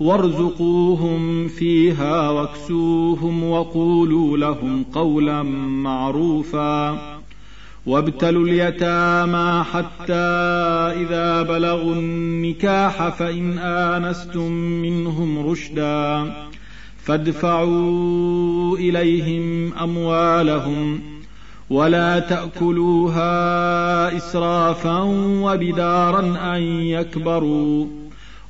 وارزقوهم فيها واكسوهم وقولوا لهم قولا معروفا. وابتلوا اليتامى حتى إذا بلغوا النكاح فإن آنستم منهم رشدا. فادفعوا إليهم أموالهم ولا تأكلوها إسرافا وبدارا أن يكبروا.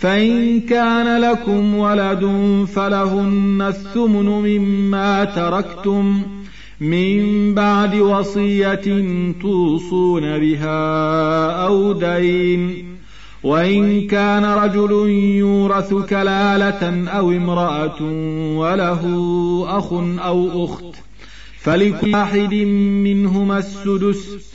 فإن كان لكم ولد فلهن الثمن مما تركتم من بعد وصية توصون بها أو دين. وإن كان رجل يورث كلالة أو امرأة وله أخ أو أخت فلكل واحد منهما السدس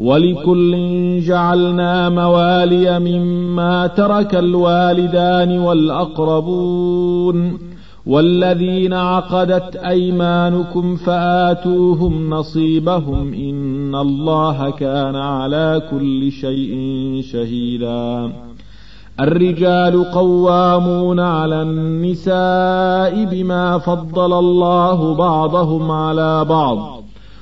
ولكل جعلنا موالي مما ترك الوالدان والأقربون والذين عقدت أيمانكم فآتوهم نصيبهم إن الله كان على كل شيء شهيدا. الرجال قوامون على النساء بما فضل الله بعضهم على بعض.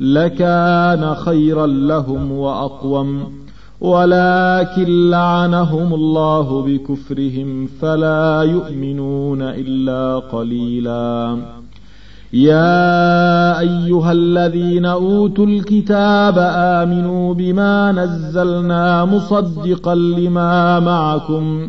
لكان خيرا لهم وأقوم ولكن لعنهم الله بكفرهم فلا يؤمنون إلا قليلا. يا أيها الذين أوتوا الكتاب آمنوا بما نزلنا مصدقا لما معكم.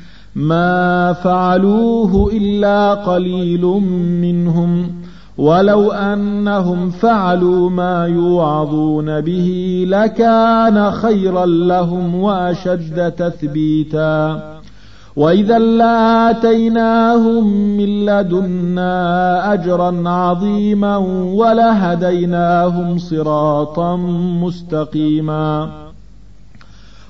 ما فعلوه إلا قليل منهم ولو أنهم فعلوا ما يوعظون به لكان خيرا لهم وأشد تثبيتا. وإذا لآتيناهم من لدنا أجرا عظيما ولهديناهم صراطا مستقيما.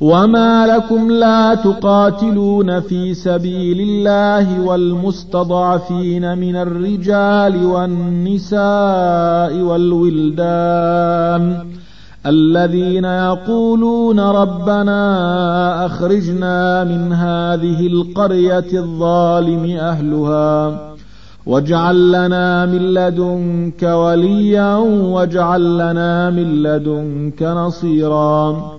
وما لكم لا تقاتلون في سبيل الله والمستضعفين من الرجال والنساء والولدان الذين يقولون ربنا أخرجنا من هذه القرية الظالم أهلها واجعل لنا من لدنك وليا واجعل لنا من لدنك نصيرا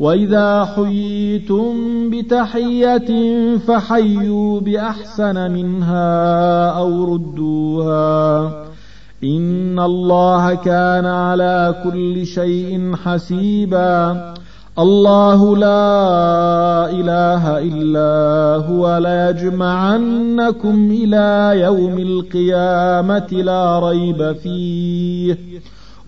وإذا حييتم بتحية فحيوا بأحسن منها أو ردوها إن الله كان على كل شيء حسيبا الله لا إله إلا هو ليجمعنكم إلى يوم القيامة لا ريب فيه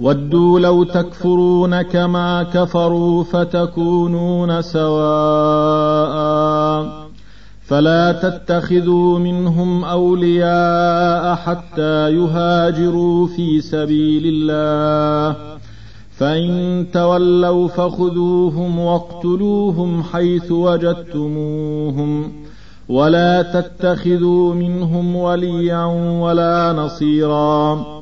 ودوا لو تكفرون كما كفروا فتكونون سواء. فلا تتخذوا منهم أولياء حتى يهاجروا في سبيل الله. فإن تولوا فخذوهم واقتلوهم حيث وجدتموهم. ولا تتخذوا منهم وليا ولا نصيرا.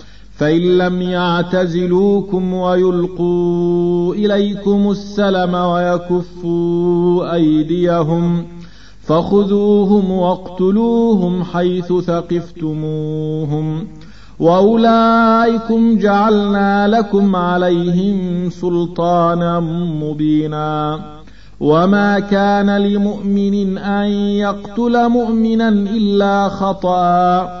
فإن لم يعتزلوكم ويلقوا إليكم السلم ويكفوا أيديهم فخذوهم واقتلوهم حيث ثقفتموهم وأولئكم جعلنا لكم عليهم سلطانا مبينا وما كان لمؤمن أن يقتل مؤمنا إلا خطأ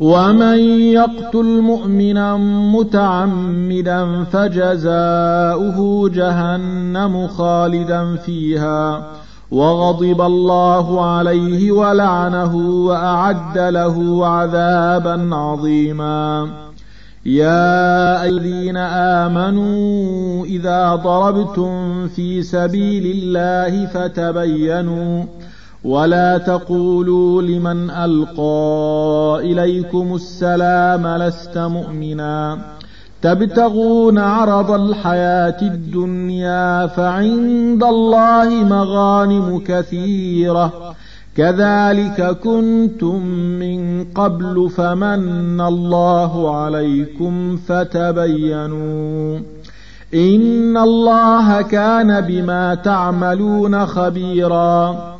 ومن يقتل مؤمنا متعمدا فجزاؤه جهنم خالدا فيها وغضب الله عليه ولعنه واعد له عذابا عظيما يا الذين امنوا اذا ضربتم في سبيل الله فتبينوا ولا تقولوا لمن القى اليكم السلام لست مؤمنا تبتغون عرض الحياة الدنيا فعند الله مغانم كثيره كذلك كنتم من قبل فمن الله عليكم فتبينوا ان الله كان بما تعملون خبيرا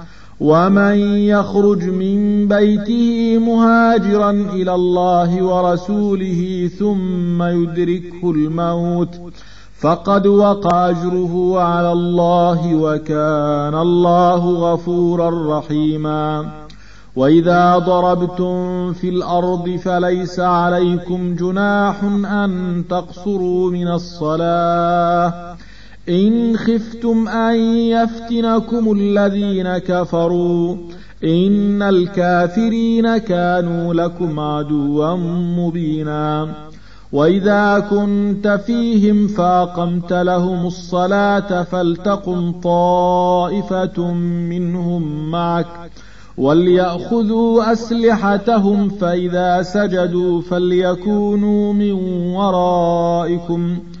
ومن يخرج من بيته مهاجرا إلى الله ورسوله ثم يدركه الموت فقد وقع اجره على الله وكان الله غفورا رحيما واذا ضربتم في الأرض فليس عليكم جناح ان تقصروا من الصلاه إن خفتم أن يفتنكم الذين كفروا إن الكافرين كانوا لكم عدوا مبينا وإذا كنت فيهم فاقمت لهم الصلاة فلتقم طائفة منهم معك وليأخذوا أسلحتهم فإذا سجدوا فليكونوا من ورائكم ۖ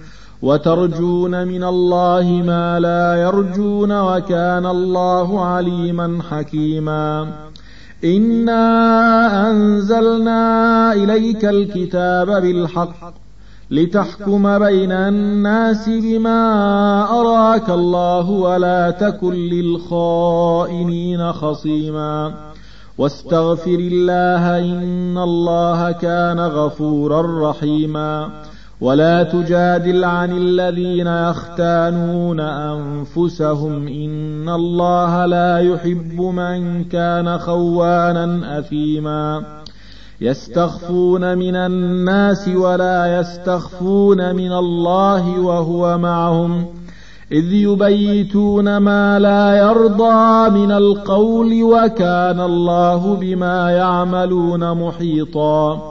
وترجون من الله ما لا يرجون وكان الله عليما حكيما. إنا أنزلنا إليك الكتاب بالحق لتحكم بين الناس بما أراك الله ولا تكن للخائنين خصيما. واستغفر الله إن الله كان غفورا رحيما. ولا تجادل عن الذين يختانون أنفسهم إن الله لا يحب من كان خوانا أثيما. يستخفون من الناس ولا يستخفون من الله وهو معهم. إذ يبيتون ما لا يرضى من القول وكان الله بما يعملون محيطا.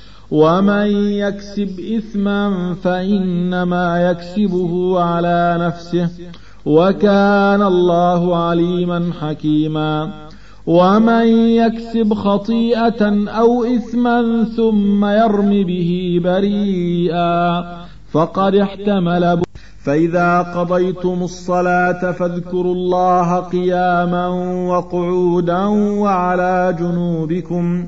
ومن يكسب إثما فإنما يكسبه على نفسه وكان الله عليما حكيما ومن يكسب خطيئة أو إثما ثم يرم به بريئا فقد احتمل فإذا قضيتم الصلاة فاذكروا الله قياما وقعودا وعلى جنوبكم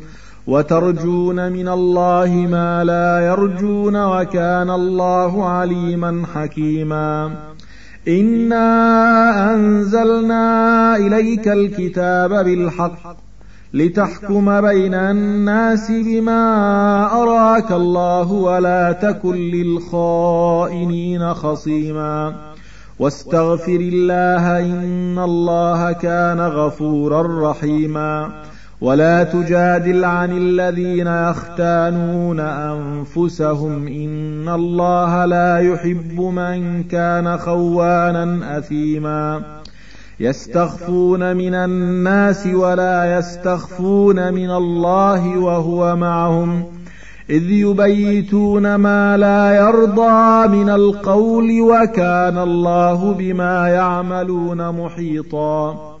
وترجون من الله ما لا يرجون وكان الله عليما حكيما. إنا أنزلنا إليك الكتاب بالحق لتحكم بين الناس بما أراك الله ولا تكن للخائنين خصيما. واستغفر الله إن الله كان غفورا رحيما. ولا تجادل عن الذين يختانون أنفسهم إن الله لا يحب من كان خوانا أثيما. يستخفون من الناس ولا يستخفون من الله وهو معهم. إذ يبيتون ما لا يرضى من القول وكان الله بما يعملون محيطا.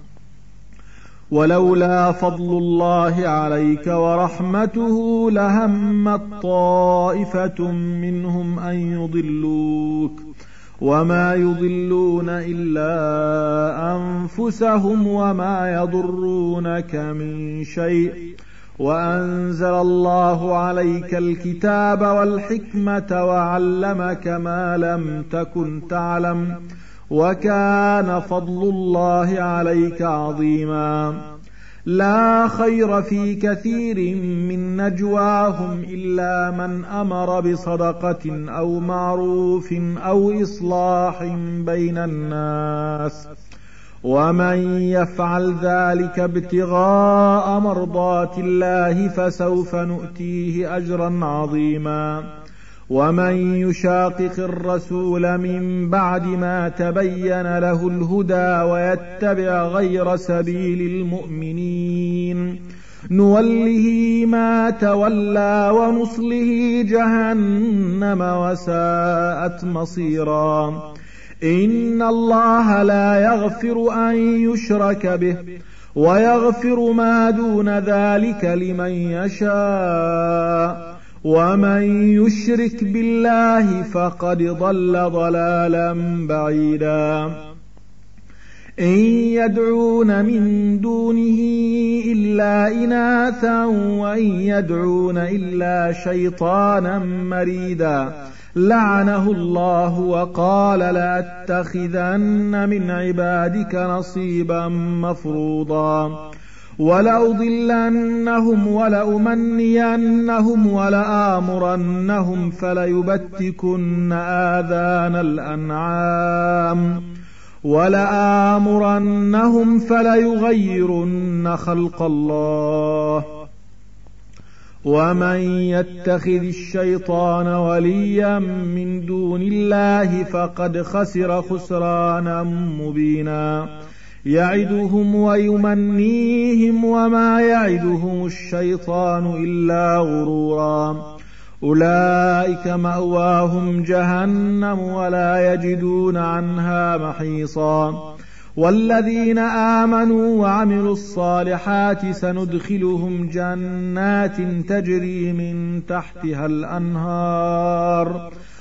ولولا فضل الله عليك ورحمته لهمت طائفة منهم أن يضلوك وما يضلون إلا أنفسهم وما يضرونك من شيء وأنزل الله عليك الكتاب والحكمة وعلمك ما لم تكن تعلم وكان فضل الله عليك عظيما. لا خير في كثير من نجواهم إلا من أمر بصدقة أو معروف أو إصلاح بين الناس. ومن يفعل ذلك ابتغاء مرضات الله فسوف نؤتيه أجرا عظيما. ومن يشاقق الرسول من بعد ما تبين له الهدى ويتبع غير سبيل المؤمنين. نوله ما تولى ونصله جهنم وساءت مصيرا. إن الله لا يغفر أن يشرك به ويغفر ما دون ذلك لمن يشاء. ومن يشرك بالله فقد ضل ضلالا بعيدا إن يدعون من دونه إلا إناثا وإن يدعون إلا شيطانا مريدا لعنه الله وقال لأتخذن من عبادك نصيبا مفروضا ولأضلنهم ولأمنينهم ولآمرنهم فليبتكن آذان الأنعام ولآمرنهم فليغيرن خلق الله ومن يتخذ الشيطان وليا من دون الله فقد خسر خسرانا مبينا يعدهم ويمنيهم وما يعدهم الشيطان إلا غرورا. أولئك مأواهم جهنم ولا يجدون عنها محيصا. والذين آمنوا وعملوا الصالحات سندخلهم جنات تجري من تحتها الأنهار.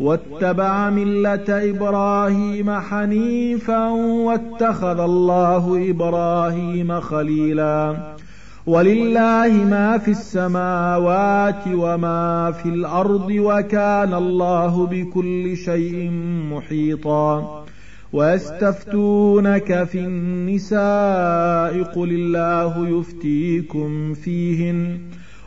واتبع ملة إبراهيم حنيفا واتخذ الله إبراهيم خليلا. ولله ما في السماوات وما في الأرض وكان الله بكل شيء محيطا. ويستفتونك في النساء قل الله يفتيكم فيهن.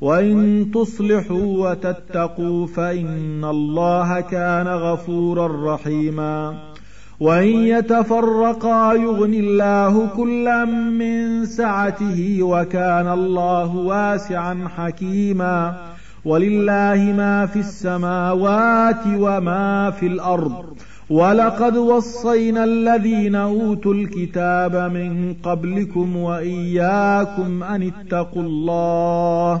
وإن تصلحوا وتتقوا فإن الله كان غفورا رحيما وإن يتفرقا يغن الله كلا من سعته وكان الله واسعا حكيما ولله ما في السماوات وما في الأرض ولقد وصينا الذين أوتوا الكتاب من قبلكم وإياكم أن اتقوا الله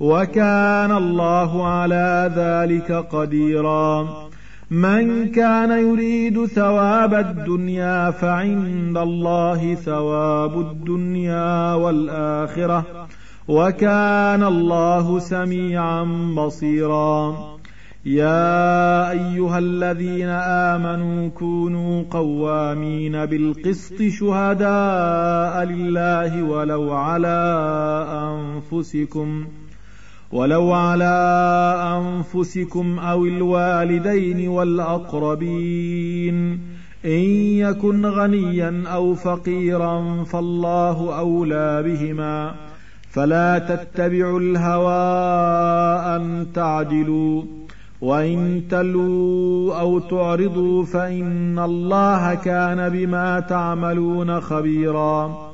وكان الله على ذلك قديرا. من كان يريد ثواب الدنيا فعند الله ثواب الدنيا والآخرة. وكان الله سميعا بصيرا. يا أيها الذين آمنوا كونوا قوامين بالقسط شهداء لله ولو على أنفسكم ۖ. ولو على أنفسكم أو الوالدين والأقربين إن يكن غنيا أو فقيرا فالله أولى بهما فلا تتبعوا الهوى أن تعدلوا وإن تلوا أو تعرضوا فإن الله كان بما تعملون خبيراً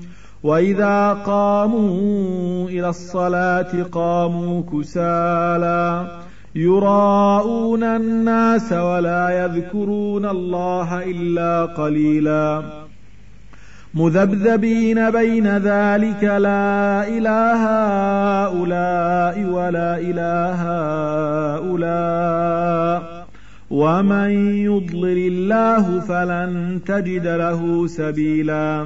وإذا قاموا إلى الصلاة قاموا كسالى يراءون الناس ولا يذكرون الله إلا قليلا. مذبذبين بين ذلك لا إله هؤلاء ولا إله هؤلاء. ومن يضلل الله فلن تجد له سبيلا.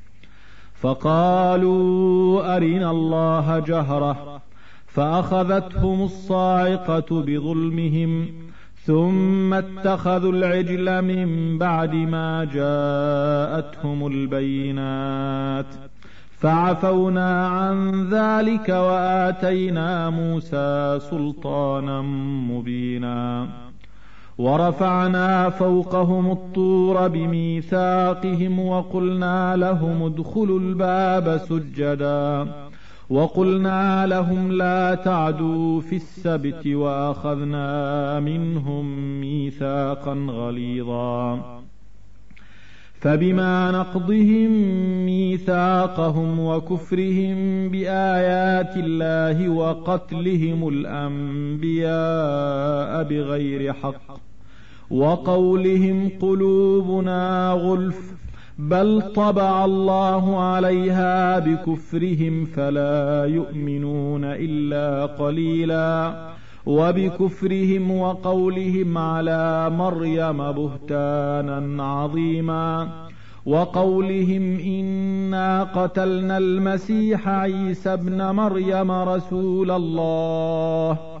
فقالوا أرنا الله جهرة فأخذتهم الصاعقة بظلمهم ثم اتخذوا العجل من بعد ما جاءتهم البينات فعفونا عن ذلك وآتينا موسى سلطانا مبينا ورفعنا فوقهم الطور بميثاقهم وقلنا لهم ادخلوا الباب سجدا وقلنا لهم لا تعدوا في السبت وأخذنا منهم ميثاقا غليظا فبما نقضهم ميثاقهم وكفرهم بآيات الله وقتلهم الأنبياء بغير حق وقولهم قلوبنا غلف بل طبع الله عليها بكفرهم فلا يؤمنون إلا قليلا وبكفرهم وقولهم على مريم بهتانا عظيما وقولهم إنا قتلنا المسيح عيسى ابن مريم رسول الله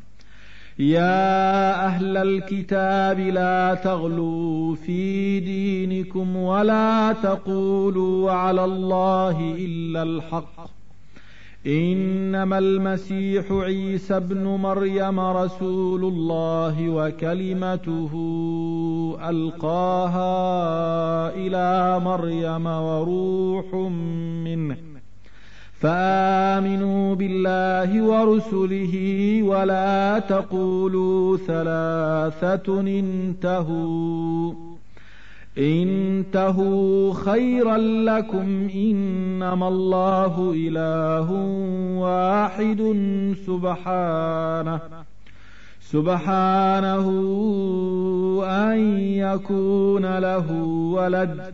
يا أهل الكتاب لا تغلوا في دينكم ولا تقولوا على الله إلا الحق. إنما المسيح عيسى ابن مريم رسول الله وكلمته ألقاها إلى مريم وروح منه. فآمنوا بالله ورسله ولا تقولوا ثلاثة انتهوا. انتهوا خيرا لكم إنما الله إله واحد سبحانه سبحانه أن يكون له ولد.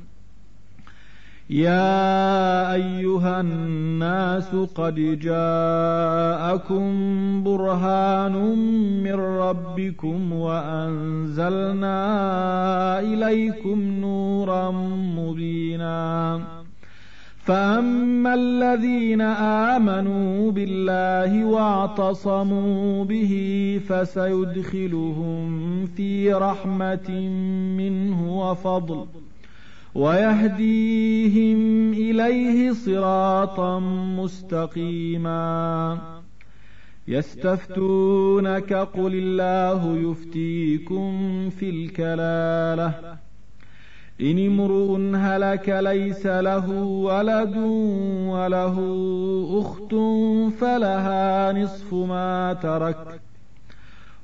يا أيها الناس قد جاءكم برهان من ربكم وأنزلنا إليكم نورا مبينا. فأما الذين آمنوا بالله واعتصموا به فسيدخلهم في رحمة منه وفضل. ويهديهم إليه صراطا مستقيما. يستفتونك قل الله يفتيكم في الكلالة. إن امرؤ هلك ليس له ولد وله أخت فلها نصف ما ترك.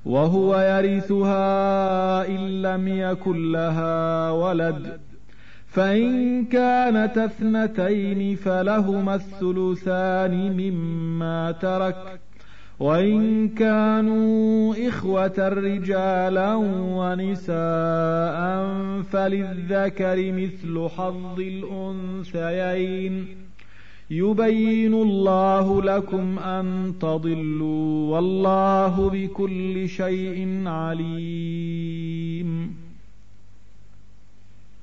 وهو يرثها إن لم يكن لها ولد. فإن كانت اثنتين فلهما الثلثان مما ترك وإن كانوا إخوة رجالا ونساء فللذكر مثل حظ الأنثيين. يبين الله لكم أن تضلوا والله بكل شيء عليم.